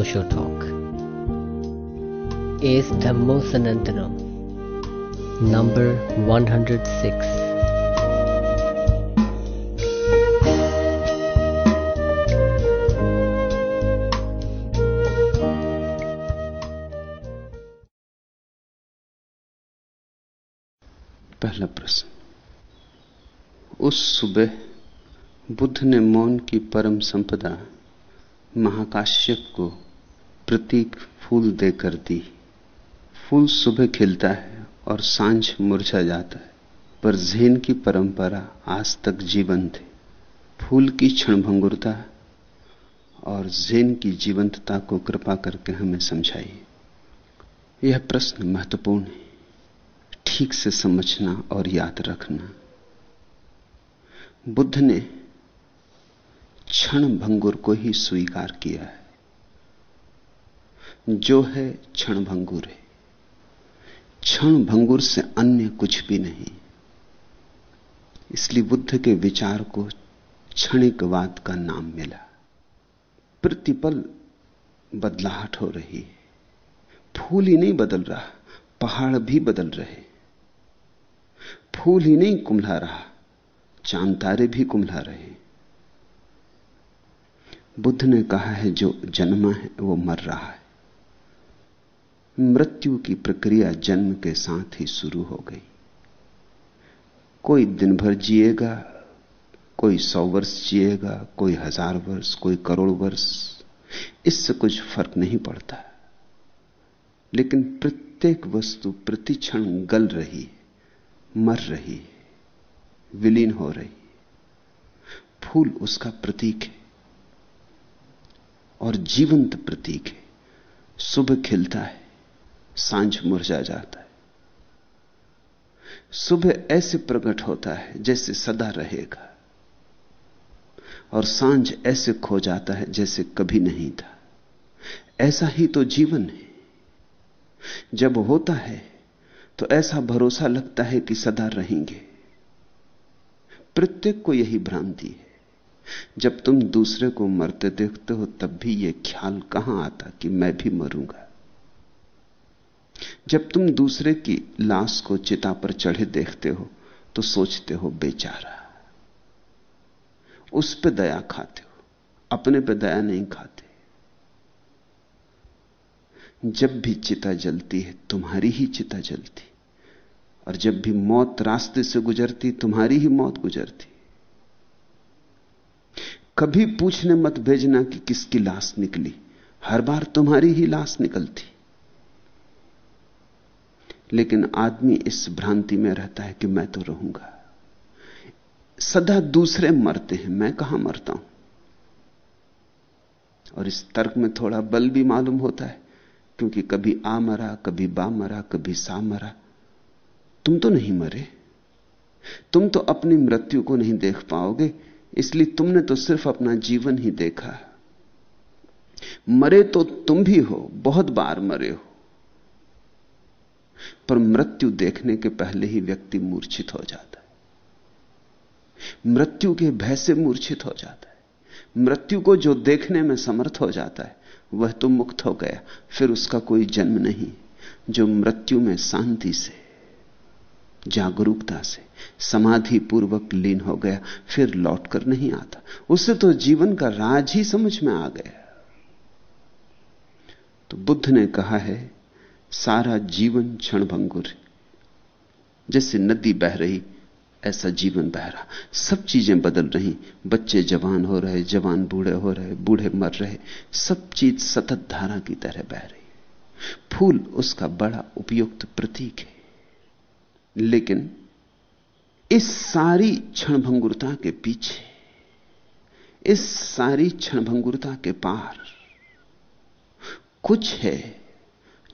रोशो talk S Dhammo Sanantanam number 106 पहला प्रश्न। उस सुबह बुद्ध ने मौन की परम संपदा महाकाश्यप को प्रतीक फूल देकर दी। फूल सुबह खिलता है और साँझ मुरझा जाता है, पर जैन की परंपरा आज तक जीवंत है। फूल की क्षणभंगुरता और जैन की जीवंतता को कृपा करके हमें समझाइए। यह प्रश्न महत्वपूर्ण है। ठीक से समझना और याद रखना। बुद्ध ने क्षण भंगुर को ही स्वीकार किया है। जो है क्षण भंगुर है। क्षण भंगुर से अन्य कुछ भी नहीं। इसलिए बुद्ध के विचार को क्षणिकवाद का नाम मिला। प्रतिपल बदलाहट हो रही है। फूल ही नहीं बदल रहा, पहाड़ भी बदल रहे फूल ही नहीं कुंभला रहा, चाँद तारे भी कुंभला रहे बुद्ध ने कहा है, जो जन्मा है, वो मर रहा है। मृत्यु की प्रक्रिया जन्म के साथ ही शुरू हो गई। कोई दिन भर जिएगा, कोई सौ वर्ष जिएगा, कोई हज़ार वर्ष, कोई करोड़ वर्ष, इससे कुछ फ़र्क नहीं पड़ता। लेकिन प्रत्येक वस्तु प्रतिक्षण गल रही मर रही विलीन हो रही फूल उसका प्रतीक है और जीवंत प्रतीक है। सुबह खिलता है साँझ मुरझा जाता है। सुबह ऐसे प्रकट होता है जैसे सदा रहेगा और साँझ ऐसे खो जाता है जैसे कभी नहीं था। ऐसा ही तो जीवन है। जब होता है तो ऐसा भरोसा लगता है कि सदा रहेंगे। प्रत्येक को यही भ्रांति है। जब तुम दूसरे को मरते देखते हो तब भी यह ख्याल कहाँ आता कि मैं भी मरूँगा? जब तुम दूसरे की लाश को चिता पर चढ़े देखते हो तो सोचते हो, बेचारा, उस पर दया खाते हो, अपने पे दया नहीं खाते। जब भी चिता जलती है, तुम्हारी ही चिता जलती। और जब भी मौत रास्ते से गुजरती, तुम्हारी ही मौत गुजरती। कभी पूछने मत भेजना कि किसकी लाश निकली। हर बार तुम्हारी ही लाश निकलती। लेकिन आदमी इस भ्रांति में रहता है कि मैं तो रहूँगा। सदा दूसरे मरते हैं, मैं कहाँ मरता हूँ? और इस तर्क में थोड़ा बल भी मालूम होता है, क्योंकि कभी आ मरा, कभी बा मरा, कभी सा मरा। तुम तो नहीं मरे। तुम तो अपनी मृत्यु को नहीं देख पाओगे, इसलिए तुमने तो सिर्फ़ अपना जीवन ही देखा। मरे तो तुम भी हो, बहुत बार मरे हो। पर मृत्यु देखने के पहले ही व्यक्ति मूर्छित हो जाता है। मृत्यु के भय से मूर्छित हो जाता है। मृत्यु को जो देखने में समर्थ हो जाता है, वह तो मुक्त हो गया, फिर उसका कोई जन्म नहीं। जो मृत्यु में शांति से, जागरूकता से समाधि पूर्वक लीन हो गया, फिर लौटकर नहीं आता। उससे तो जीवन का राज ही समझ में आ गया। तो बुद्ध ने कहा है सारा जीवन क्षणभंगुर जैसे नदी बह रही, ऐसा जीवन बह रहा। सब चीज़ें बदल रही। बच्चे जवान हो रहे, जवान बूढ़े हो रहे, बूढ़े मर रहे। सब चीज़ सतत धारा की तरह बह रही। फूल उसका बड़ा उपयुक्त प्रतीक है। लेकिन इस सारी क्षणभंगुरता के पीछे, इस सारी क्षणभंगुरता के पार कुछ है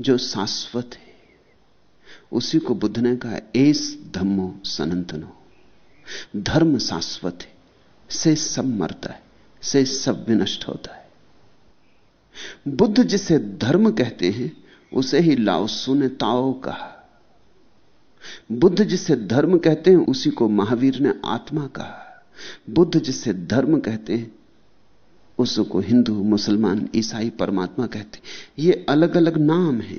जो शाश्वत है, उसी को बुद्ध ने कहा, एस धम्मो सनंतनो। धर्म शाश्वत है, से सब मरता है, से सब विनष्ट होता है। बुद्ध जिसे धर्म कहते हैं, उसे ही लाओसु ने ताओ कहा। बुद्ध जिसे धर्म कहते हैं, उसी को महावीर ने आत्मा कहा। बुद्ध जिसे धर्म कहते हैं उसको हिंदू, मुसलमान, ईसाई, परमात्मा कहते ये अलग अलग नाम है।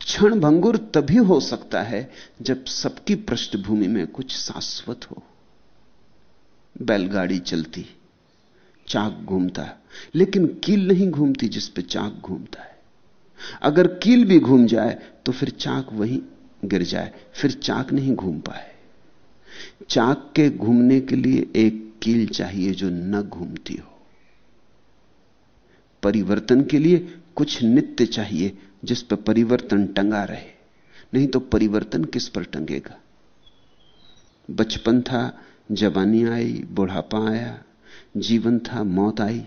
क्षण भंगुर तभी हो सकता है जब सबकी पृष्ठभूमि में कुछ शाश्वत हो। बैलगाड़ी चलती, चाक घूमता है लेकिन कील नहीं घूमती जिस पे चाक घूमता है। अगर कील भी घूम जाए तो फिर चाक वहीं गिर जाए, फिर चाक नहीं घूम पाए। चाक के घूमने के लिए एक कील चाहिए जो न घूमती हो। परिवर्तन के लिए कुछ नित्य चाहिए, जिस पर परिवर्तन टंगा रहे। नहीं तो परिवर्तन किस पर टंगेगा? बचपन था, जवानी आई, बुढ़ापा आया, जीवन था, मौत आई।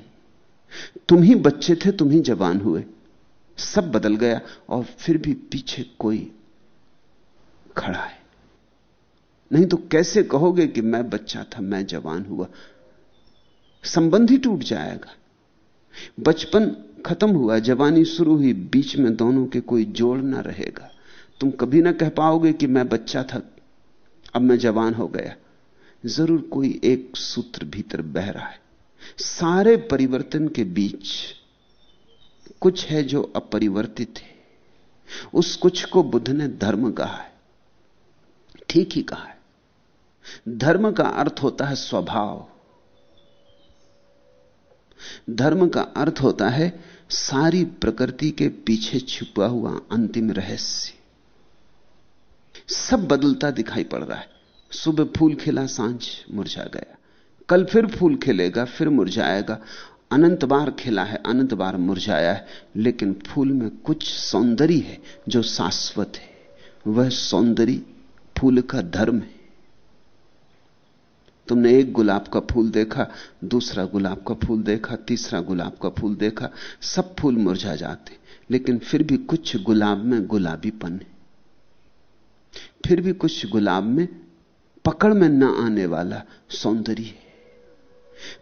तुम ही बच्चे थे, तुम ही जवान हुए। सब बदल गया, और फिर भी पीछे कोई खड़ा है। नहीं तो कैसे कहोगे कि मैं बच्चा था, मैं जवान हुआ? संबंध ही टूट जाएगा। बचपन खत्म हुआ, जवानी शुरू हुई, बीच में दोनों के कोई जोड़ ना रहेगा। तुम कभी ना कह पाओगे कि मैं बच्चा था, अब मैं जवान हो गया। ज़रूर कोई एक सूत्र भीतर बह रहा है। सारे परिवर्तन के बीच कुछ है जो अपरिवर्तित है। उस कुछ को बुद्ध ने धर्म कहा है। ठीक ही कहा है। धर्म का अर्थ होता है स्वभाव। धर्म का अर्थ होता है, सारी प्रकृति के पीछे छुपा हुआ अंतिम रहस्य। सब बदलता दिखाई पड़ रहा है। सुबह फूल खिला, साँझ मुरझा गया। कल फिर फूल खिलेगा, फिर मुरझाएगा। अनंत बार खिला है, अनंत बार मुरझाया है। लेकिन फूल में कुछ सौंदर्य है जो शाश्वत है। वह सौंदर्य फूल का धर्म है। तुमने एक गुलाब का फूल देखा, दूसरा गुलाब का फूल देखा, तीसरा गुलाब का फूल देखा, सब फूल मुरझा जाते। लेकिन फिर भी कुछ गुलाब में गुलाबीपन है। फिर भी कुछ गुलाब में पकड़ में न आने वाला सौंदर्य है।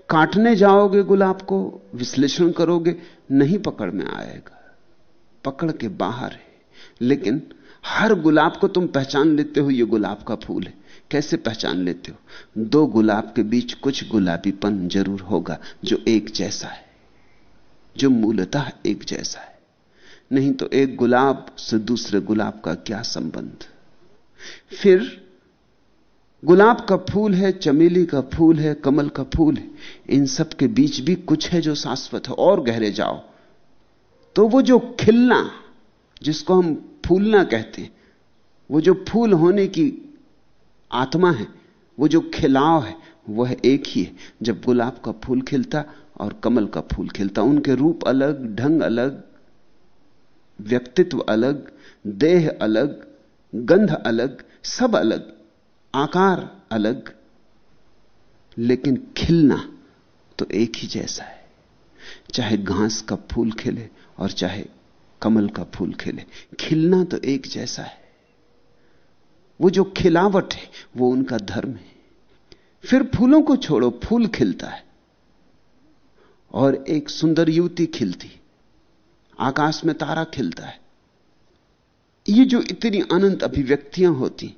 काटने जाओगे गुलाब को, विश्लेषण करोगे, नहीं पकड़ में आएगा। पकड़ के बाहर है। लेकिन हर गुलाब को तुम पहचान लेते हो यह गुलाब का फूल है। कैसे पहचान लेते हो? दो गुलाब के बीच कुछ गुलाबीपन ज़रूर होगा, जो एक जैसा है, जो मूलतः एक जैसा है। नहीं तो एक गुलाब से दूसरे गुलाब का क्या संबंध? फिर, गुलाब का फूल है, चमेली का फूल है, कमल का फूल है, इन सब के बीच भी कुछ है जो शाश्वत है, और गहरे जाओ। तो वो जो खिलना, जिसको हम फूलना कहते हैं, वो जो फूल होने की आत्मा है, वो जो खिलाव है, वह एक ही है। जब गुलाब का फूल खिलता और कमल का फूल खिलता, उनके रूप अलग, ढंग अलग, व्यक्तित्व अलग, देह अलग, गंध अलग, सब अलग, आकार अलग, लेकिन खिलना तो एक ही जैसा है। चाहे घास का फूल खिले और चाहे कमल का फूल खिले, खिलना तो एक जैसा है। वो जो खिलावट है, वो उनका धर्म है। फिर फूलों को छोड़ो, फूल खिलता है। और एक सुंदर युवती खिलती। आकाश में तारा खिलता है। ये जो इतनी अनंत अभिव्यक्तियाँ होती,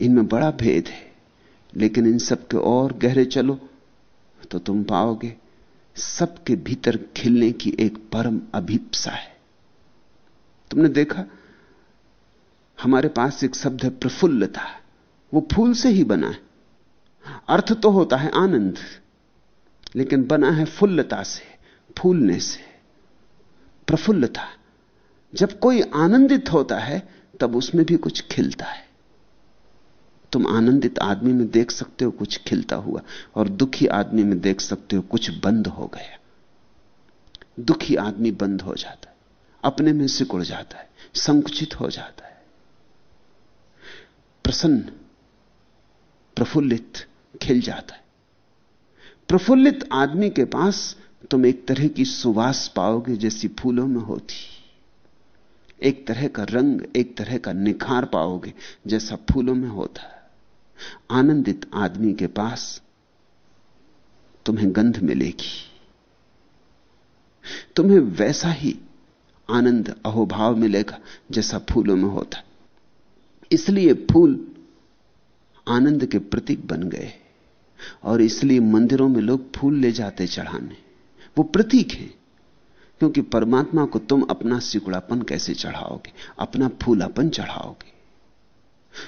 इनमें बड़ा भेद है। लेकिन इन सब के और गहरे चलो तो तुम पाओगे, सबके भीतर खिलने की एक परम अभिप्सा है। तुमने देखा? हमारे पास एक शब्द है प्रफुल्लता। वो फूल से ही बना है। अर्थ तो होता है आनंद, लेकिन बना है फुल्लता से, फूलने से। प्रफुल्लता, जब कोई आनंदित होता है, तब उसमें भी कुछ खिलता है। तुम आनंदित आदमी में देख सकते हो कुछ खिलता हुआ, और दुखी आदमी में देख सकते हो कुछ बंद हो गया। दुखी आदमी बंद हो जाता है, अपने में सिकुड़ जाता है, संकुचित हो जाता है। प्रसन्न, प्रफुल्लित खिल जाता है। प्रफुल्लित आदमी के पास तुम एक तरह की सुवास पाओगे जैसी फूलों में होती। एक तरह का रंग, एक तरह का निखार पाओगे जैसा फूलों में होता। है आनंदित आदमी के पास तुम्हें गंध मिलेगी। तुम्हें वैसा ही आनंद, अहोभाव मिलेगा जैसा फूलों में होता। है इसलिए फूल आनंद के प्रतीक बन गए और इसलिए मंदिरों में लोग फूल ले जाते चढ़ाने। वो प्रतीक है, क्योंकि परमात्मा को तुम अपना सिकुड़ापन कैसे चढ़ाओगे? अपना फूलापन चढ़ाओगे।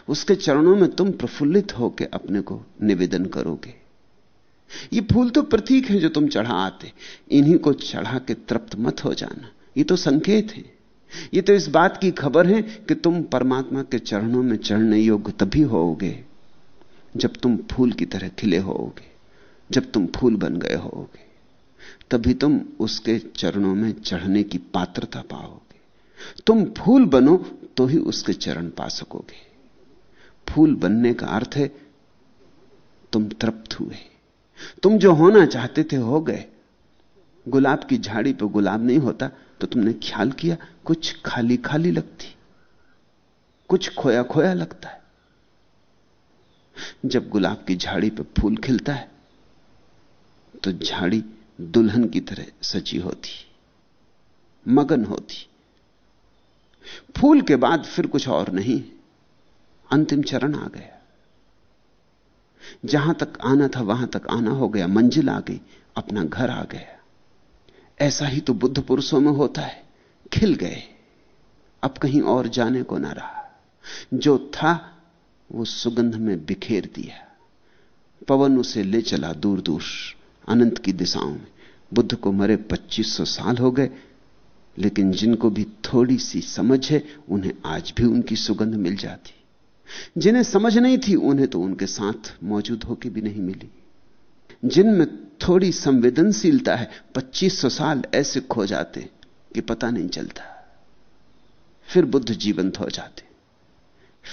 उसके चरणों में तुम प्रफुल्लित होकर अपने को निवेदन करोगे। ये फूल तो प्रतीक है जो तुम चढ़ा आते। इन्हीं को चढ़ा के तृप्त मत हो जाना। ये तो संकेत है। ये तो इस बात की खबर है कि तुम परमात्मा के चरणों में चढ़ने योग्य तभी होोगे जब तुम फूल की तरह खिले होोगे जब तुम फूल बन गए होोगे तभी तुम उसके चरणों में चढ़ने की पात्रता पाओगे। तुम फूल बनो तो ही उसके चरण पा सकोगे। फूल बनने का अर्थ है तुम तृप्त हुए। तुम जो होना चाहते थे हो गए गुलाब की झाड़ी पर गुलाब नहीं होता तो तुमने ख्याल किया, कुछ खाली खाली लगती। कुछ खोया खोया लगता है। जब गुलाब की झाड़ी पर फूल खिलता है तो झाड़ी दुल्हन की तरह सची होती, मगन होती। फूल के बाद फिर कुछ और नहीं, अंतिम चरण आ गया। जहाँ तक आना था, वहाँ तक आना हो गया, मंजिल आ गई, अपना घर आ गया। ऐसा ही तो बुद्ध पुरुषों में होता है। खिल गए। अब कहीं और जाने को ना रहा। जो था, वो सुगंध में बिखेर दिया। पवन उसे ले चला दूर दूर अनंत की दिशाओं में। बुद्ध को मरे 2500 साल हो गए, लेकिन जिनको भी थोड़ी सी समझ है, उन्हें आज भी उनकी सुगंध मिल जाती। जिन्हें समझ नहीं थी, उन्हें तो उनके साथ मौजूद होकर भी नहीं मिली। जिनमें थोड़ी संवेदनशीलता है 2500 साल ऐसे खो जाते कि पता नहीं चलता। फिर बुद्ध जीवंत हो जाते।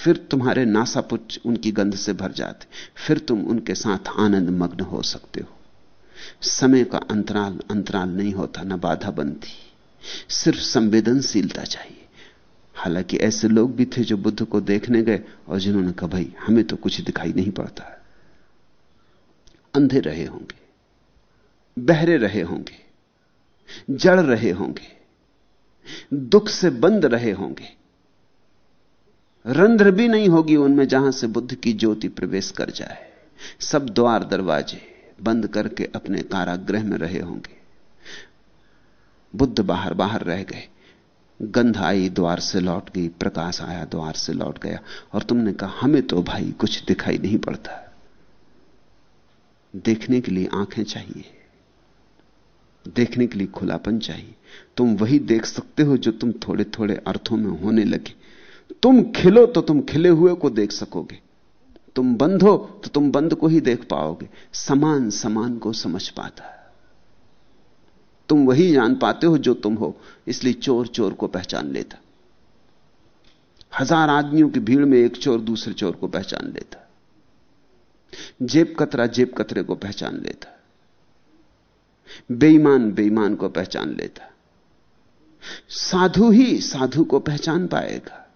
फिर तुम्हारे नासापुच उनकी गंध से भर जाते। फिर तुम उनके साथ आनंद मग्न हो सकते हो। समय का अंतराल अंतराल नहीं होता, ना बाधा बनती। सिर्फ़ संवेदनशीलता चाहिए। हालाँकि ऐसे लोग भी थे जो बुद्ध को देखने गए और जिन्होंने कहा, भाई, हमें तो कुछ दिखाई नहीं पड़ता। अंधे रहे होंगे, बहरे रहे होंगे, जड़ रहे होंगे, दुख से बंद रहे होंगे। रंध्र भी नहीं होगी उनमें जहाँ से बुद्ध की ज्योति प्रवेश कर जाए। सब द्वार दरवाजे बंद करके अपने कारागृह में रहे होंगे। बुद्ध बाहर बाहर रह गए। गंध आई, द्वार से लौट गई, प्रकाश आया, द्वार से लौट गया। और तुमने कहा, हमें तो भाई कुछ दिखाई नहीं पड़ता। देखने के लिए आँखें चाहिए। देखने के लिए खुलापन चाहिए। तुम वही देख सकते हो जो तुम थोड़े थोड़े अर्थों में होने लगे। तुम खिलो तो तुम खिले हुए को देख सकोगे। तुम बंद हो तो तुम बंद को ही देख पाओगे। समान समान को समझ पाता है। तुम वही जान पाते हो जो तुम हो, इसलिए चोर चोर को पहचान लेता। हज़ार आदमियों की भीड़ में एक चोर दूसरे चोर को पहचान लेता। जेब कतरा, जेब कतरे को पहचान लेता। बेईमान बेईमान को पहचान लेता। साधु ही साधु को पहचान पाएगा।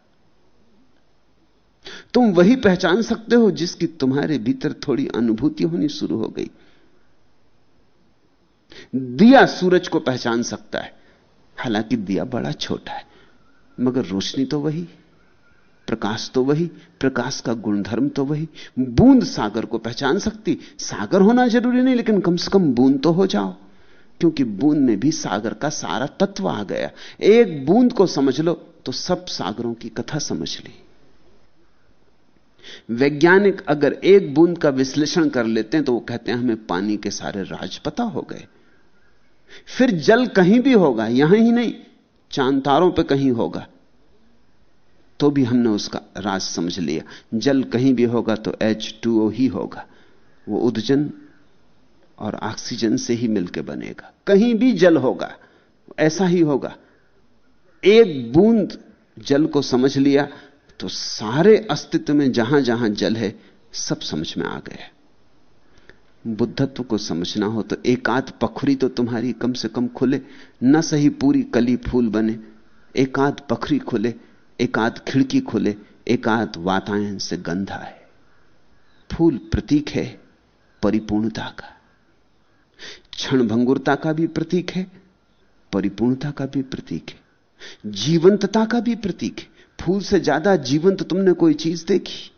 तुम वही पहचान सकते हो जिसकी तुम्हारे भीतर थोड़ी अनुभूति होनी शुरू हो गई। दिया सूरज को पहचान सकता है। हालाँकि दिया बड़ा छोटा है, मगर रोशनी तो वही। प्रकाश तो वही, प्रकाश का गुणधर्म तो वही। बूंद सागर को पहचान सकती, सागर होना ज़रूरी नहीं, लेकिन कम से कम बूंद तो हो जाओ। क्योंकि बूंद में भी सागर का सारा तत्व आ गया। एक बूंद को समझ लो तो सब सागरों की कथा समझ ली। वैज्ञानिक अगर एक बूंद का विश्लेषण कर लेते हैं तो वो कहते हैं, हमें पानी के सारे राज पता हो गए। फिर जल कहीं भी होगा, यहाँ ही नहीं, चाँद तारों पर कहीं होगा। तो भी हमने उसका राज समझ लिया। जल कहीं भी होगा तो एच टू ही होगा। वो उदजन और ऑक्सीजन से ही मिलकर बनेगा। कहीं भी जल होगा, ऐसा ही होगा। एक बूंद जल को समझ लिया तो सारे अस्तित्व में जहाँ जहाँ जल है, सब समझ में आ गया। बुद्धत्व को समझना हो तो एकाध पखरी तो तुम्हारी कम से कम खुले, न सही पूरी कली फूल बने, एकाध पखरी खुले एकाध खिड़की खुले एकाध वातायन से गंधा है। फूल प्रतीक है, परिपूर्णता का। क्षण भंगुरता का भी प्रतीक है, परिपूर्णता का भी प्रतीक है। जीवंतता का भी प्रतीक है। फूल से ज़्यादा जीवंत तुमने कोई चीज़ देखी?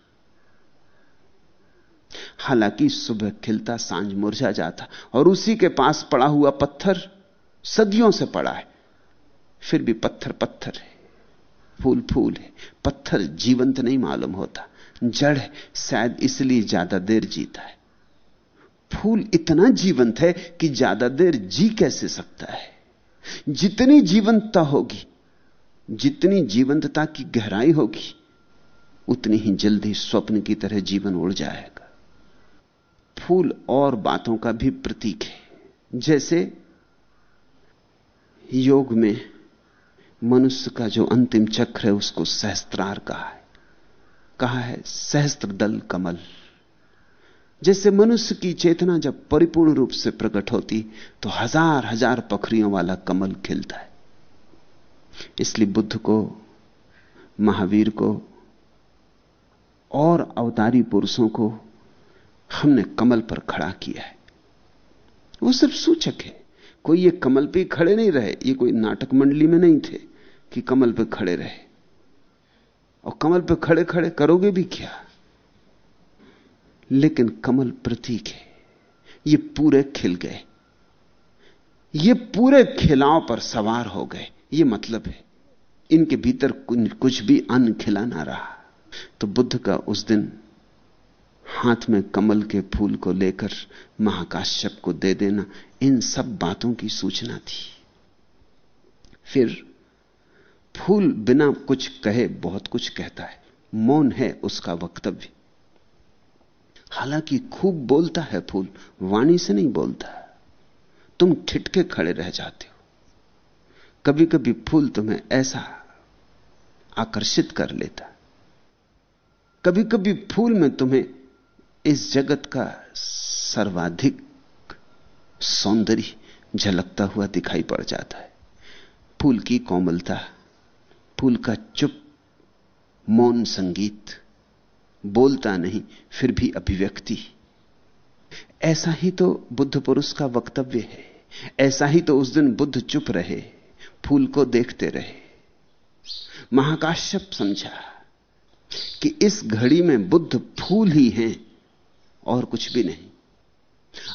हालाँकि सुबह खिलता, साँझ मुरझा जाता, और उसी के पास पड़ा हुआ पत्थर सदियों से पड़ा है। फिर भी पत्थर पत्थर है। फूल फूल है, पत्थर जीवंत नहीं मालूम होता, जड़ है, शायद इसलिए ज़्यादा देर जीता है। फूल इतना जीवंत है कि ज़्यादा देर जी कैसे सकता है? जितनी जीवंतता होगी, जितनी जीवंतता की गहराई होगी, उतनी ही जल्दी स्वप्न की तरह जीवन उड़ जाएगा। फूल और बातों का भी प्रतीक है। जैसे योग में मनुष्य का जो अंतिम चक्र है, उसको सहस्त्रार कहा है। कहा है, सहस्त्र दल कमल। जैसे मनुष्य की चेतना जब परिपूर्ण रूप से प्रकट होती तो हज़ार हज़ार पखरियों वाला कमल खिलता है। इसलिए बुद्ध को, महावीर को, और अवतारी पुरुषों को हमने कमल पर खड़ा किया है। वो सिर्फ़ सूचक है। कोई ये कमल पे खड़े नहीं रहे, ये कोई नाटक मंडली में नहीं थे कि कमल पे खड़े रहे। और कमल पे खड़े खड़े करोगे भी क्या? लेकिन कमल प्रतीक है। ये पूरे खिल गए। ये पूरे खिलाव पर सवार हो गए। ये मतलब है, इनके भीतर कुछ भी अन्न खिला ना रहा। तो बुद्ध का उस दिन हाथ में कमल के फूल को लेकर महाकाश्यप को दे देना, इन सब बातों की सूचना थी। फिर फूल बिना कुछ कहे बहुत कुछ कहता है, मौन है उसका वक्तव्य। हालाँकि खूब बोलता है फूल, वाणी से नहीं बोलता। तुम ठिटके खड़े रह जाते हो। कभी कभी फूल तुम्हें ऐसा आकर्षित कर लेता। कभी कभी फूल में तुम्हें इस जगत का सर्वाधिक सौंदर्य झलकता हुआ दिखाई पड़ जाता है। फूल की कोमलता, फूल का चुप, मौन संगीत, बोलता नहीं, फिर भी अभिव्यक्ति। ऐसा ही तो बुद्ध पुरुष का वक्तव्य है। ऐसा ही तो उस दिन बुद्ध चुप रहे, फूल को देखते रहे। महाकाश्यप समझा कि इस घड़ी में बुद्ध फूल ही हैं। और कुछ भी नहीं।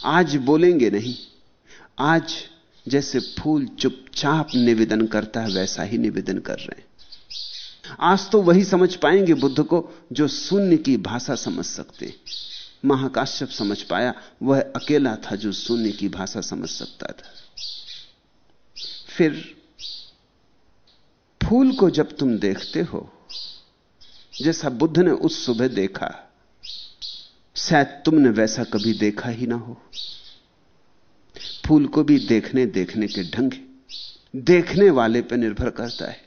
आज बोलेंगे नहीं। आज जैसे फूल चुपचाप निवेदन करता है, वैसा ही निवेदन कर रहे हैं। आज तो वही समझ पाएँगे बुद्ध को जो शून्य की भाषा समझ सकते महाकाश्यप समझ पाया, वह अकेला था जो शून्य की भाषा समझ सकता था। फिर फूल को जब तुम देखते हो, जैसा बुद्ध ने उस सुबह देखा शायद तुमने वैसा कभी देखा ही ना हो। फूल को भी देखने देखने के ढंग देखने वाले पर निर्भर करता है।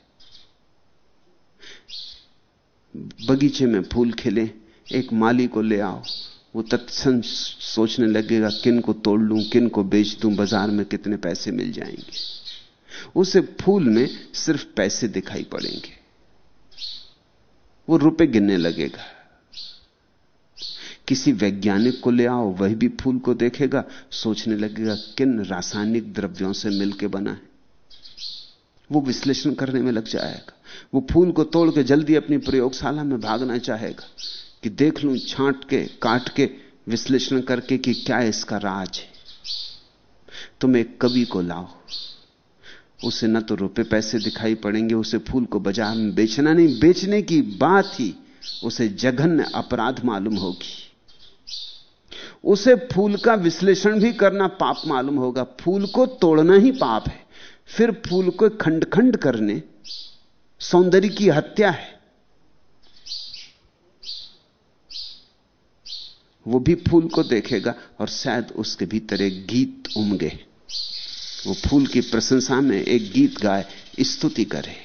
बगीचे में फूल खिले, एक माली को ले आओ। वो तत्सन सोचने लगेगा, किन को तोड़ लूँ, किन को बेच दूँ, बाज़ार में कितने पैसे मिल जाएँगे। उसे फूल में सिर्फ़ पैसे दिखाई पड़ेंगे। वो रुपए गिनने लगेगा। किसी वैज्ञानिक को ले आओ, वह भी फूल को देखेगा, सोचने लगेगा, किन रासायनिक द्रव्यों से मिलकर बना है। वो विश्लेषण करने में लग जाएगा। वो फूल को तोड़ के जल्दी अपनी प्रयोगशाला में भागना चाहेगा कि देख लूँ, छांट के, काट के, विश्लेषण करके कि क्या इसका राज है। तुम एक कवि को लाओ। उसे न तो रुपए पैसे दिखाई पड़ेंगे, उसे फूल को बाज़ार में बेचना नहीं, बेचने की बात ही उसे जघन्य अपराध मालूम होगी। उसे फूल का विश्लेषण भी करना पाप मालूम होगा। फूल को तोड़ना ही पाप है। फिर फूल को खंड खंड करने, सौंदर्य की हत्या है। वो भी फूल को देखेगा और शायद उसके भीतर एक गीत उमगे। वो फूल की प्रशंसा में एक गीत गाए, स्तुति करे।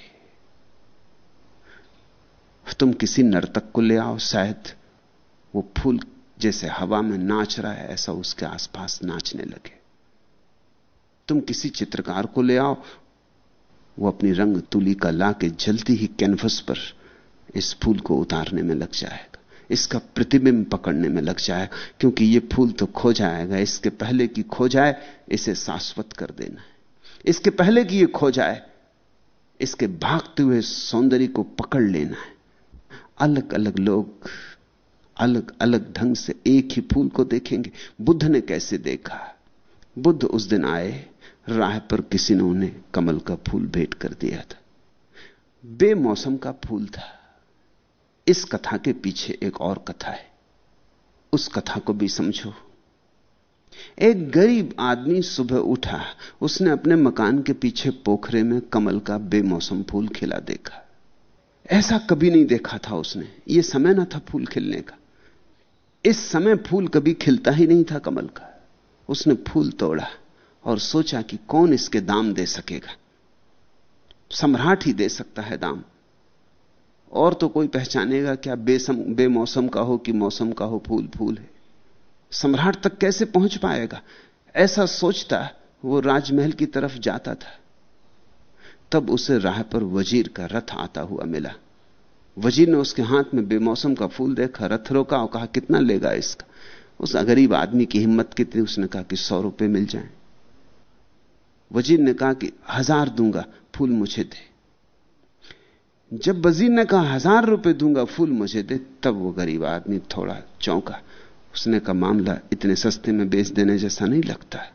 तुम किसी नर्तक को ले आओ, शायद वो फूल जैसे हवा में नाच रहा है, ऐसा उसके आसपास नाचने लगे। तुम किसी चित्रकार को ले आओ। वो अपनी रंग तुली का ला के जल्दी ही कैनवस पर इस फूल को उतारने में लग जाएगा। इसका प्रतिबिंब पकड़ने में लग जाए क्योंकि ये फूल तो खो जाएगा। इसके पहले कि खो जाए, इसे शाश्वत कर देना है। इसके पहले कि ये खो जाए, इसके भागते हुए सौंदर्य को पकड़ लेना है। अलग अलग लोग अलग अलग ढंग से एक ही फूल को देखेंगे। बुद्ध ने कैसे देखा? बुद्ध उस दिन आए, राह पर किसी ने उन्हें कमल का फूल भेंट कर दिया था। बेमौसम का फूल था। इस कथा के पीछे एक और कथा है। उस कथा को भी समझो। एक गरीब आदमी सुबह उठा। उसने अपने मकान के पीछे पोखरे में कमल का बेमौसम फूल खिला देखा। ऐसा कभी नहीं देखा था उसने। यह समय ना था फूल खिलने का। इस समय फूल कभी खिलता ही नहीं था कमल का। उसने फूल तोड़ा और सोचा कि कौन इसके दाम दे सकेगा। सम्राट ही दे सकता है दाम। और तो कोई पहचानेगा क्या बेसम, बेमौसम का हो कि मौसम का हो, फूल फूल है। सम्राट तक कैसे पहुँच पाएगा? ऐसा सोचता वो राजमहल की तरफ़ जाता था। तब उसे राह पर वज़ीर का रथ आता हुआ मिला। वज़ीर ने उसके हाथ में बेमौसम का फूल देखा, रथ रोका और कहा, कितना लेगा इसका? उस गरीब आदमी की हिम्मत कितनी, उसने कहा कि सौ रुपए मिल जाए। वज़ीर ने कहा कि, हज़ार दूँगा, फूल मुझे दे। जब वज़ीर ने कहा, हज़ार रुपए दूँगा, फूल मुझे दे, तब वो गरीब आदमी थोड़ा चौंका। उसने कहा, मामला इतने सस्ते में बेच देने जैसा नहीं लगता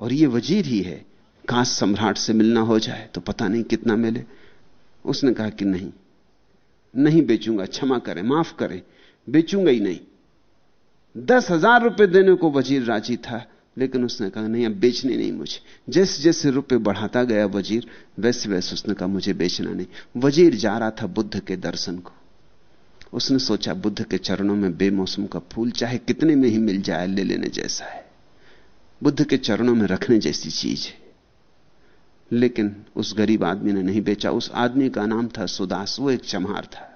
और ये वज़ीर ही है काश सम्राट से मिलना हो जाए तो पता नहीं कितना मिले। उसने कहा कि, नहीं नहीं बेचूँगा, क्षमा करें, माफ़ करें, बेचूँगा ही नहीं। दस हज़ार रुपए देने को वज़ीर राज़ी था, लेकिन उसने कहा, नहीं, अब बेचने नहीं मुझे। जैसे जैसे रुपए बढ़ाता गया वज़ीर, वैसे वैसे उसने कहा, मुझे बेचना नहीं। वज़ीर जा रहा था बुद्ध के दर्शन को। उसने सोचा, बुद्ध के चरणों में बेमौसम का फूल चाहे कितने में ही मिल जाए, ले लेने जैसा है। बुद्ध के चरणों में रखने जैसी चीज़ है। लेकिन उस गरीब आदमी ने नहीं बेचा। उस आदमी का नाम था सुदास। वो एक चमार था।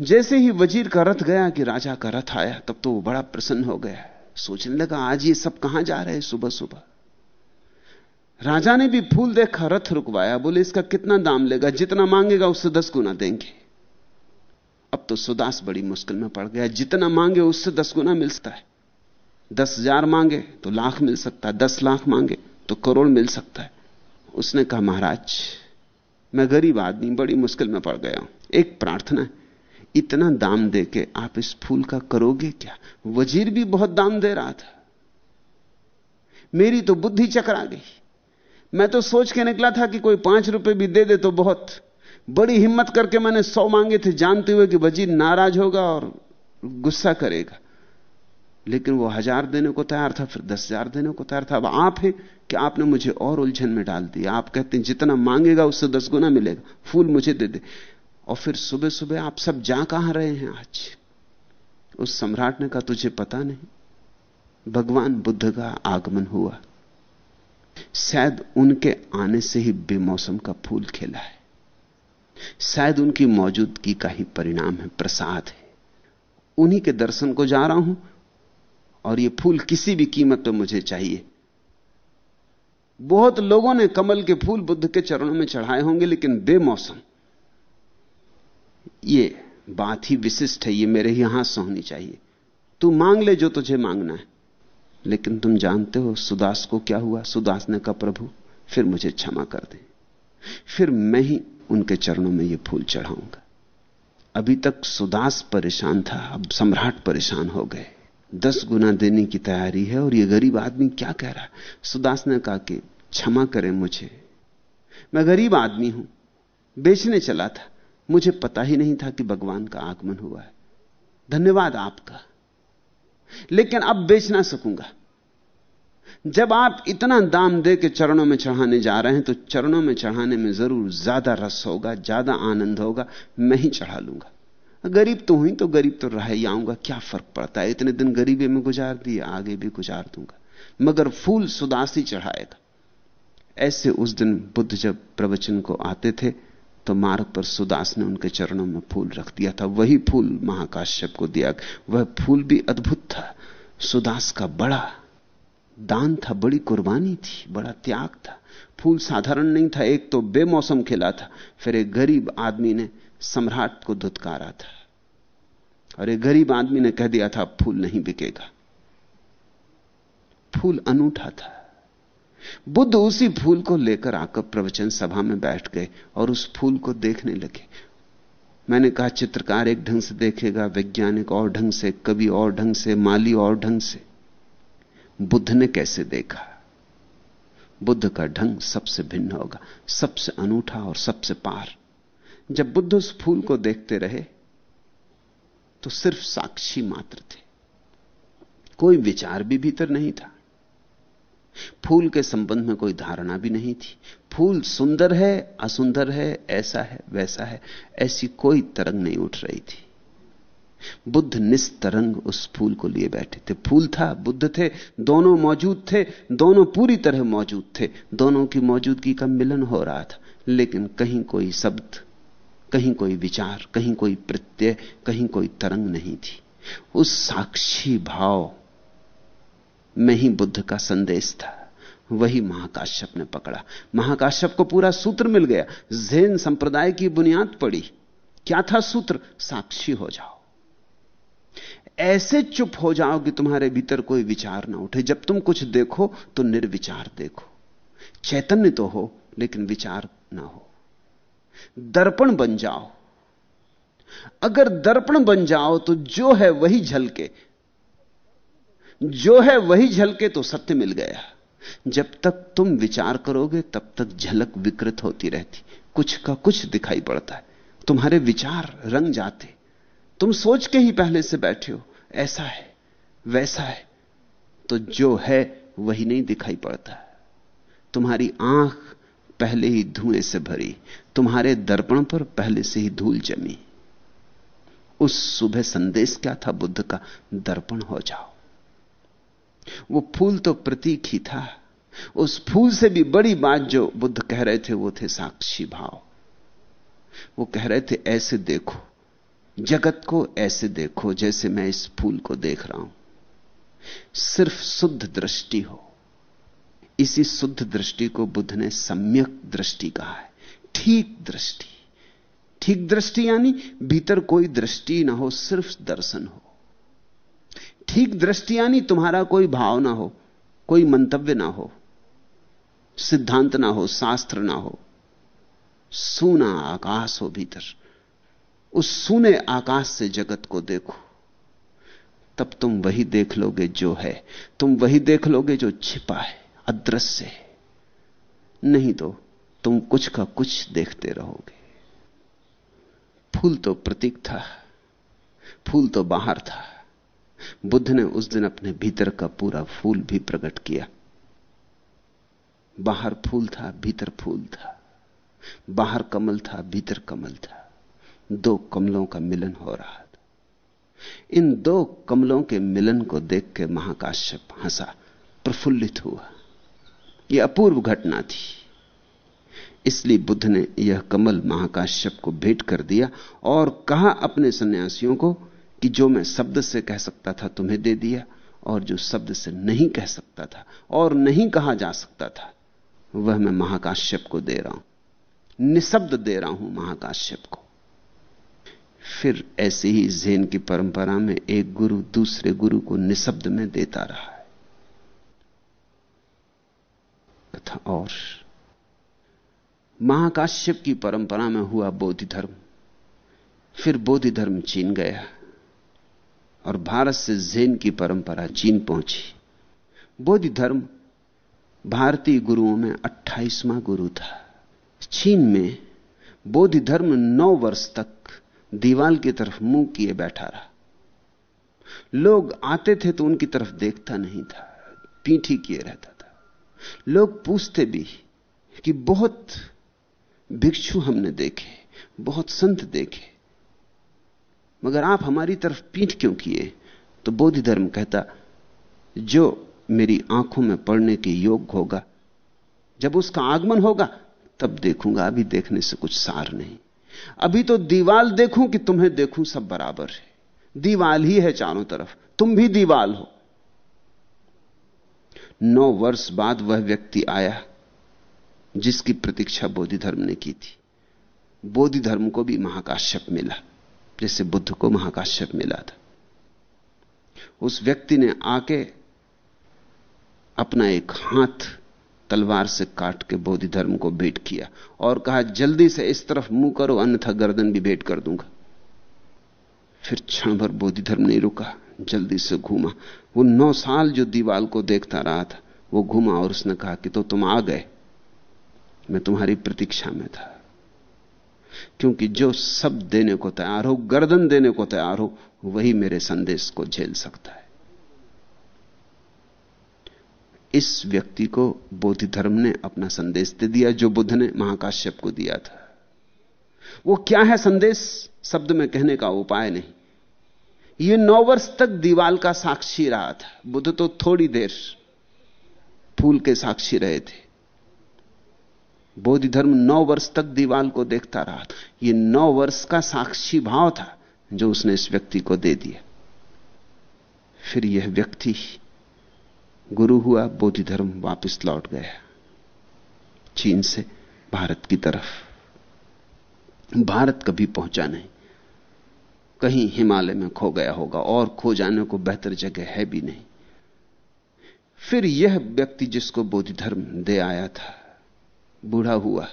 जैसे ही वज़ीर का रथ गया कि राजा का रथ आया, तब तो वो बड़ा प्रसन्न हो गया। सोचने लगा, आज ये सब कहाँ जा रहे हैं सुबह सुबह? राजा ने भी फूल देखा, रथ रुकवाया। बोले, इसका कितना दाम लेगा? जितना मांगेगा, उससे दस गुना देंगे। अब तो सुदास बड़ी मुश्किल में पड़ गया। जितना मांगे, उससे दस गुना मिल सकता है। दस हज़ार मांगे तो लाख मिल सकता है। दस लाख मांगे। तो करोड़ मिल सकता है। उसने कहा, महाराज, मैं गरीब आदमी, बड़ी मुश्किल में पड़ गया हूँ। एक प्रार्थना इतना दाम दे के आप इस फूल का करोगे क्या? वज़ीर भी बहुत दाम दे रहा था। मेरी तो बुद्धि चकरा गई। मैं तो सोच के निकला था कि कोई पाँच रुपए भी दे दे तो बहुत। बड़ी हिम्मत करके मैंने सौ मांगे थे, जानते हुए कि वज़ीर नाराज़ होगा और गुस्सा करेगा। लेकिन वो हज़ार देने को तैयार था, फिर दस हज़ार देने को तैयार था। अब आप हैं कि आपने मुझे और उलझन में डाल दिया। आप कहते हैं, जितना मांगेगा उससे दस गुना मिलेगा। फूल मुझे दे दे। और फिर सुबह सुबह आप सब जा कहाँ रहे हैं आज? उस सम्राट ने कहा, तुझे पता नहीं। भगवान बुद्ध का आगमन हुआ। शायद उनके आने से ही बेमौसम का फूल खिला है। शायद उनकी मौजूदगी का ही परिणाम है, प्रसाद है। उन्हीं के दर्शन को जा रहा हूँ और ये फूल किसी भी कीमत पर मुझे चाहिए। बहुत लोगों ने कमल के फूल बुद्ध के चरणों में चढ़ाए होंगे, लेकिन बेमौसम। ये बात ही विशिष्ट है, ये मेरे ही हाथ से होनी चाहिए। तू मांग ले जो तुझे मांगना है। लेकिन तुम जानते हो सुदास को क्या हुआ? सुदास ने कहा, प्रभु, फिर मुझे क्षमा कर दे। फिर मैं ही उनके चरणों में ये फूल चढ़ाऊँगा। अभी तक सुदास परेशान था, अब सम्राट परेशान हो गए। दस गुना देने की तैयारी है और ये गरीब आदमी क्या कह रहा है? सुदास ने कहा कि, क्षमा करें मुझे। मैं गरीब आदमी हूँ। बेचने चला था। मुझे पता ही नहीं था कि भगवान का आगमन हुआ है। धन्यवाद आपका। लेकिन अब बेच ना सकूँगा। जब आप इतना दाम दे के चरणों में चढ़ाने जा रहे हैं तो चरणों में चढ़ाने में ज़रूर ज़्यादा रस होगा, ज़्यादा आनंद होगा। मैं ही चढ़ा लूँगा। गरीब तो हुई तो गरीब तो रह आऊँगा, क्या फ़र्क पड़ता है? इतने दिन गरीबी में गुजार दिए, आगे भी गुजार दूँगा। मगर फूल सुदासी चढ़ाएगा। ऐसे उस दिन बुद्ध जब प्रवचन को आते थे तो मार्ग पर सुदास ने उनके चरणों में फूल रख दिया था। वही फूल महाकाश्यप को दिया वह फूल भी अद्भुत था। सुदास का बड़ा दान था, बड़ी कुर्बानी थी, बड़ा त्याग था। फूल साधारण नहीं था, एक तो बेमौसम खिला था। फिर एक गरीब आदमी ने सम्राट को धुतकारा था। और एक गरीब आदमी ने कह दिया था, फूल नहीं बिकेगा। फूल अनूठा था। बुद्ध उसी फूल को लेकर आकर प्रवचन सभा में बैठ गए और उस फूल को देखने लगे। मैंने कहा, चित्रकार एक ढंग से देखेगा, वैज्ञानिक और ढंग से, कवि और ढंग से, माली और ढंग से। बुद्ध ने कैसे देखा? बुद्ध का ढंग सबसे भिन्न होगा, सबसे अनूठा और सबसे पार। जब बुद्ध उस फूल को देखते रहे तो सिर्फ़ साक्षी मात्र थे। कोई विचार भी भीतर नहीं था। फूल के संबंध में कोई धारणा भी नहीं थी। फूल सुंदर है, असुंदर है, ऐसा है, वैसा है, ऐसी कोई तरंग नहीं उठ रही थी। बुद्ध निस्तरंग उस फूल को लिए बैठे थे। फूल था, बुद्ध थे, दोनों मौजूद थे, दोनों पूरी तरह मौजूद थे। दोनों की मौजूदगी का मिलन हो रहा था, लेकिन कहीं कोई शब्द कहीं कोई विचार, कहीं कोई प्रत्यय, कहीं कोई तरंग नहीं थी। उस साक्षी भाव में ही बुद्ध का संदेश था। वही महाकाश्यप ने पकड़ा। महाकाश्यप को पूरा सूत्र मिल गया। जैन संप्रदाय की बुनियाद पड़ी। क्या था सूत्र? साक्षी हो जाओ। ऐसे चुप हो जाओ कि तुम्हारे भीतर कोई विचार ना उठे। जब तुम कुछ देखो तो निर्विचार देखो। चैतन्य तो हो, लेकिन विचार ना हो। दर्पण बन जाओ। अगर दर्पण बन जाओ तो जो है वही झलके। जो है वही झलके तो सत्य मिल गया। जब तक तुम विचार करोगे, तब तक झलक विकृत होती रहती। कुछ का कुछ दिखाई पड़ता है। तुम्हारे विचार रंग जाते। तुम सोच के ही पहले से बैठे हो। ऐसा है, वैसा है। तो जो है वही नहीं दिखाई पड़ता। तुम्हारी आँख पहले ही धुएँ से भरी, तुम्हारे दर्पण पर पहले से ही धूल जमी। उस सुबह संदेश क्या था बुद्ध का? दर्पण हो जाओ। वो फूल तो प्रतीक ही था। उस फूल से भी बड़ी बात जो बुद्ध कह रहे थे, वो थे साक्षी भाव। वो कह रहे थे, ऐसे देखो, जगत को ऐसे देखो, जैसे मैं इस फूल को देख रहा हूँ। सिर्फ़ शुद्ध दृष्टि हो। इसी शुद्ध दृष्टि को बुद्ध ने सम्यक दृष्टि कहा है। ठीक दृष्टि। ठीक दृष्टि यानी भीतर कोई दृष्टि ना हो, सिर्फ़ दर्शन हो। ठीक दृष्टि यानी तुम्हारा कोई भाव ना हो, कोई मंतव्य ना हो, सिद्धांत ना हो, शास्त्र ना हो। सूना आकाश हो भीतर। उस सूने आकाश से जगत को देखो। तब तुम वही देख लोगे जो है। तुम वही देख लोगे जो छिपा है। अदृश्य है। नहीं तो तुम कुछ का कुछ देखते रहोगे। फूल तो प्रतीक था, फूल तो बाहर था। बुद्ध ने उस दिन अपने भीतर का पूरा फूल भी प्रकट किया। बाहर फूल था, भीतर फूल था। बाहर कमल था, भीतर कमल था। दो कमलों का मिलन हो रहा था। इन दो कमलों के मिलन को देख के महाकाश्यप हंसा, प्रफुल्लित हुआ। यह अपूर्व घटना थी। इसलिए बुद्ध ने यह कमल महाकाश्यप को भेंट कर दिया और कहा अपने सन्यासियों को कि जो मैं शब्द से कह सकता था तुम्हें दे दिया और जो शब्द से नहीं कह सकता था और नहीं कहा जा सकता था, वह मैं महाकाश्यप को दे रहा हूँ। निशब्द दे रहा हूँ महाकाश्यप को। फिर ऐसे ही जैन की परंपरा में एक गुरु दूसरे गुरु को निशब्द में देता रहा। तथा और महाकाश्यप की परंपरा में हुआ बोधि धर्म। फिर बोधि धर्म चीन गया और भारत से जैन की परंपरा चीन पहुँची। बोधि धर्म भारतीय गुरुओं में 28वां गुरु था। चीन में बोधि धर्म नौ वर्ष तक दीवाल की तरफ़ मुँह किए बैठा रहा। लोग आते थे तो उनकी तरफ़ देखता नहीं था, पीठी किए रहता था। लोग पूछते भी कि बहुत भिक्षु हमने देखे, बहुत संत देखे, मगर आप हमारी तरफ़ पीठ क्यों किए? तो बोधि धर्म कहता, जो मेरी आँखों में पड़ने के योग होगा, जब उसका आगमन होगा, तब देखूँगा, अभी देखने से कुछ सार नहीं। अभी तो दीवाल देखूँ कि तुम्हें देखूँ सब बराबर है। दीवाल ही है चारों तरफ़, तुम भी दीवाल हो। नौ वर्ष बाद वह व्यक्ति आया, जिसकी प्रतीक्षा बोधि धर्म ने की थी। बोधि धर्म को भी महाकाश्यप मिला, जैसे बुद्ध को महाकाश्यप मिला था। उस व्यक्ति ने आके अपना एक हाथ तलवार से काट के बोधि धर्म को भेंट किया और कहा, जल्दी से इस तरफ़ मुँह करो, अन्यथा गर्दन भी भेंट कर दूँगा। फिर क्षण भर बोधि धर्म नहीं रुका। जल्दी से घूमा। वो नौ साल जो दीवाल को देखता रहा था, वो घूमा और उसने कहा कि तो तुम आ गए। मैं तुम्हारी प्रतीक्षा में था। क्योंकि जो सब देने को तैयार हो, गर्दन देने को तैयार हो, वही मेरे संदेश को झेल सकता है। इस व्यक्ति को बोधि धर्म ने अपना संदेश दे दिया, जो बुद्ध ने महाकाश्यप को दिया था। वो क्या है संदेश? शब्द में कहने का उपाय नहीं। ये नौ वर्ष तक दीवाल का साक्षी रहा था। बुद्ध तो थोड़ी देर फूल के साक्षी रहे थे। बोधि धर्म नौ वर्ष तक दीवाल को देखता रहा था। यह नौ वर्ष का साक्षी भाव था जो उसने इस व्यक्ति को दे दिया। फिर यह व्यक्ति, गुरु हुआ, बोधि धर्म वापिस लौट गया। चीन से भारत की तरफ़। भारत कभी पहुँचा नहीं। कहीं हिमालय में खो गया होगा और खो जाने को बेहतर जगह है भी नहीं। फिर यह व्यक्ति जिसको बोध धर्म दे आया था, बूढ़ा हुआ,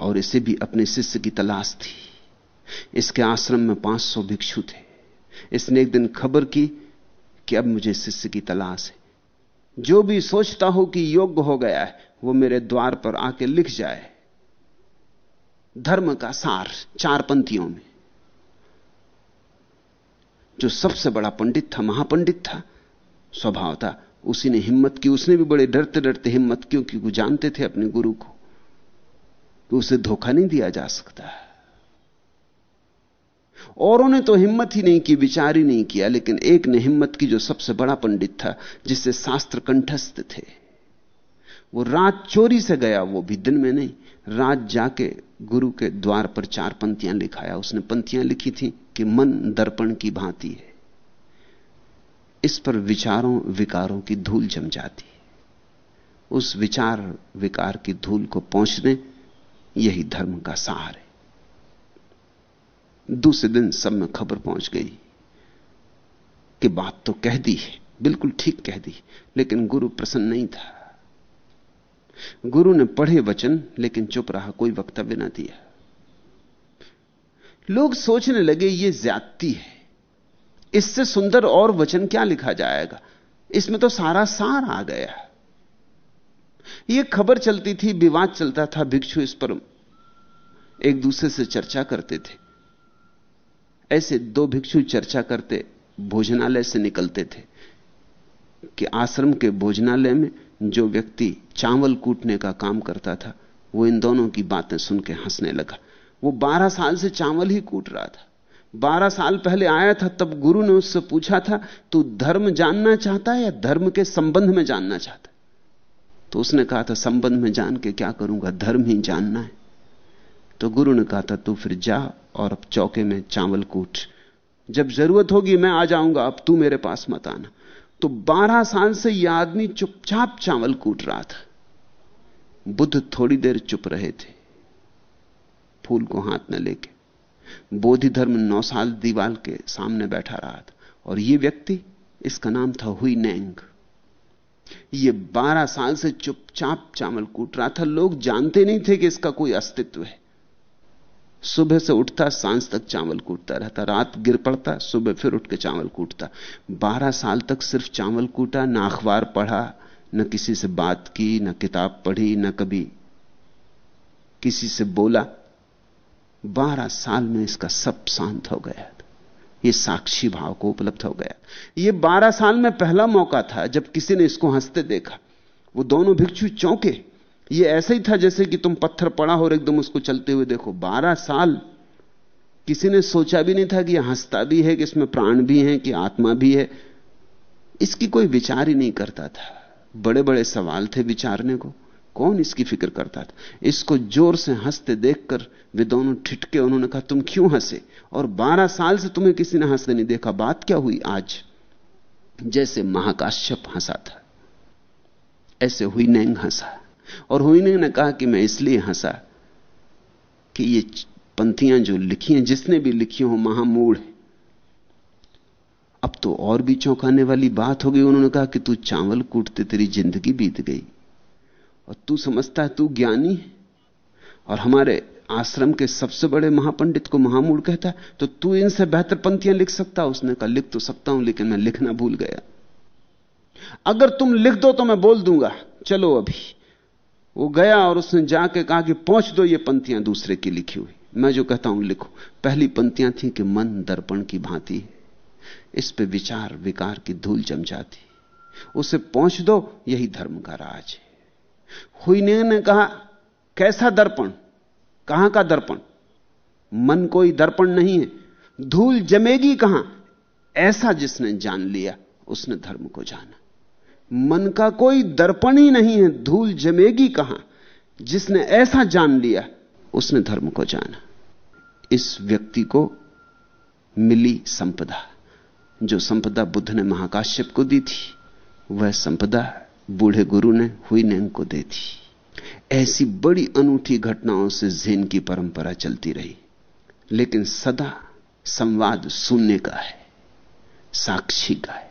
और इसे भी अपने शिष्य की तलाश थी। इसके आश्रम में 500 भिक्षु थे। इसने एक दिन खबर की कि अब मुझे शिष्य की तलाश है। जो भी सोचता हो कि योग्य हो गया है, वो मेरे द्वार पर आके लिख जाए। धर्म का सार चार पंक्तियों में। जो सबसे बड़ा पंडित था, महापंडित था, स्वभाव था। उसी ने हिम्मत की, उसने भी बड़े डरते डरते हिम्मत की, क्योंकि वो जानते थे अपने गुरु को, कि उसे धोखा नहीं दिया जा सकता। औरों ने तो हिम्मत ही नहीं की, विचार ही नहीं किया, लेकिन एक ने हिम्मत की जो सबसे बड़ा पंडित था, जिससे शास्त्र कंठस्थ थे। वो रात चोरी से गया, वो भी दिन में नहीं। रात जाके गुरु के द्वार पर चार पंक्तियाँ लिखाया, उसने पंक्तियाँ लिखी थी। कि मन दर्पण की भांति है। इस पर विचारों, विकारों की धूल जम जाती है। उस विचार, विकार की धूल को पहुँचने यही धर्म का सहार है। दूसरे दिन सब में खबर पहुँच गई कि बात तो कह दी है, बिल्कुल ठीक कह दी, लेकिन गुरु प्रसन्न नहीं था। गुरु ने पढ़े वचन, लेकिन चुप रहा, कोई वक्तव्य ना दिया। लोग सोचने लगे, ये ज्यादती है। इससे सुंदर और वचन क्या लिखा जाएगा? इसमें तो सारा सार आ गया यह खबर चलती थी, विवाद चलता था, भिक्षु इस पर एक दूसरे से चर्चा करते थे। ऐसे दो भिक्षु चर्चा करते, भोजनालय से निकलते थे कि आश्रम के भोजनालय में जो व्यक्ति चावल कूटने का काम करता था, वो इन दोनों की बातें सुन के हंसने लगा। वो बारह साल से चावल ही कूट रहा था। बारह साल पहले आया था, तब गुरु ने उससे पूछा था, तू धर्म जानना चाहता है या धर्म के संबंध में जानना चाहता है? तो उसने कहा था, संबंध में जान के क्या करूँगा? धर्म ही जानना है। तो गुरु ने कहा था, तू फिर जा और अब चौके में चावल कूट। जब ज़रूरत होगी मैं आ जाऊँगा, अब तू मेरे पास मत आना। तो बारह साल से यह आदमी चुपचाप चावल कूट रहा था। बुद्ध थोड़ी देर चुप रहे थे। फूल को हाथ न लेके। बोधि धर्म नौ साल दीवाल के सामने बैठा रहा था, और यह व्यक्ति, इसका नाम था हुई नैंग। ये बारह साल से चुपचाप चावल कूट रहा था। लोग जानते नहीं थे कि इसका कोई अस्तित्व है। सुबह से उठता, साँझ तक चावल कूटता रहता। रात गिर पड़ता, सुबह फिर उठ के चावल कूटता। बारह साल तक सिर्फ़ चावल कूटा, ना अखबार पढ़ा, न किसी से बात की, न किताब पढ़ी, न कभी किसी से बोला। बारह साल में इसका सब शांत हो गया ये साक्षी भाव को उपलब्ध हो गया। ये बारह साल में पहला मौका था जब किसी ने इसको हँसते देखा। वो दोनों भिक्षु चौंके। ये ऐसा ही था जैसे कि तुम पत्थर पड़ा हो और एकदम उसको चलते हुए देखो। बारह साल किसी ने सोचा भी नहीं था कि यह हंसता भी है, कि इसमें प्राण भी है, कि आत्मा भी है। इसकी कोई विचार ही नहीं करता था। बड़े बड़े सवाल थे विचारने को। कौन इसकी फ़िक्र करता था? इसको ज़ोर से हँसते देखकर वे दोनों ठिठके, उन्होंने कहा, तुम क्यों हंसे? और बारह साल से तुम्हें किसी ने हँसते नहीं देखा। बात क्या हुई आज? जैसे महाकाश्यप हंसा था, ऐसे हुई नैंग हंसा। और हुई ने कहा कि मैं इसलिए हंसा कि ये पंथियाँ जो लिखी हैं, जिसने भी लिखी हो, महामूढ़ अब तो और भी चौंकाने वाली बात हो गई। उन्होंने कहा कि तू चावल कूटते, तेरी ज़िंदगी बीत गई। और तू समझता है तू ज्ञानी है। और हमारे आश्रम के सबसे बड़े महापंडित को महामूड कहता तो तू इनसे बेहतर पंक्तियाँ लिख सकता उसने कहा, लिख तो सकता हूँ, लेकिन मैं लिखना भूल गया। अगर तुम लिख दो तो मैं बोल दूँगा, चलो अभी। वो गया और उसने जाके कहा कि पहुँच दो, ये पंक्तियाँ दूसरे की लिखी हुई। मैं जो कहता हूँ, लिखो। पहली पंक्तियाँ थी कि मन दर्पण की भांति इस पे विचार, विकार की धूल जम जाती उसे पहुँच दो, यही धर्म का राज है। हुई ने कहा, कैसा दर्पण? कहाँ का दर्पण? मन कोई दर्पण नहीं है। धूल जमेगी कहाँ? ऐसा जिसने जान लिया, उसने धर्म को जाना। मन का कोई दर्पण ही नहीं है। धूल जमेगी कहाँ? जिसने ऐसा जान लिया, उसने धर्म को जाना। इस व्यक्ति को मिली संपदा। जो संपदा बुद्ध ने महाकाश्यप को दी थी, वह संपदा बूढ़े गुरु ने हुई नैंग को दे दी। ऐसी बड़ी अनूठी घटनाओं से जेन की परंपरा चलती रही। लेकिन सदा संवाद सुनने का है, साक्षी का है।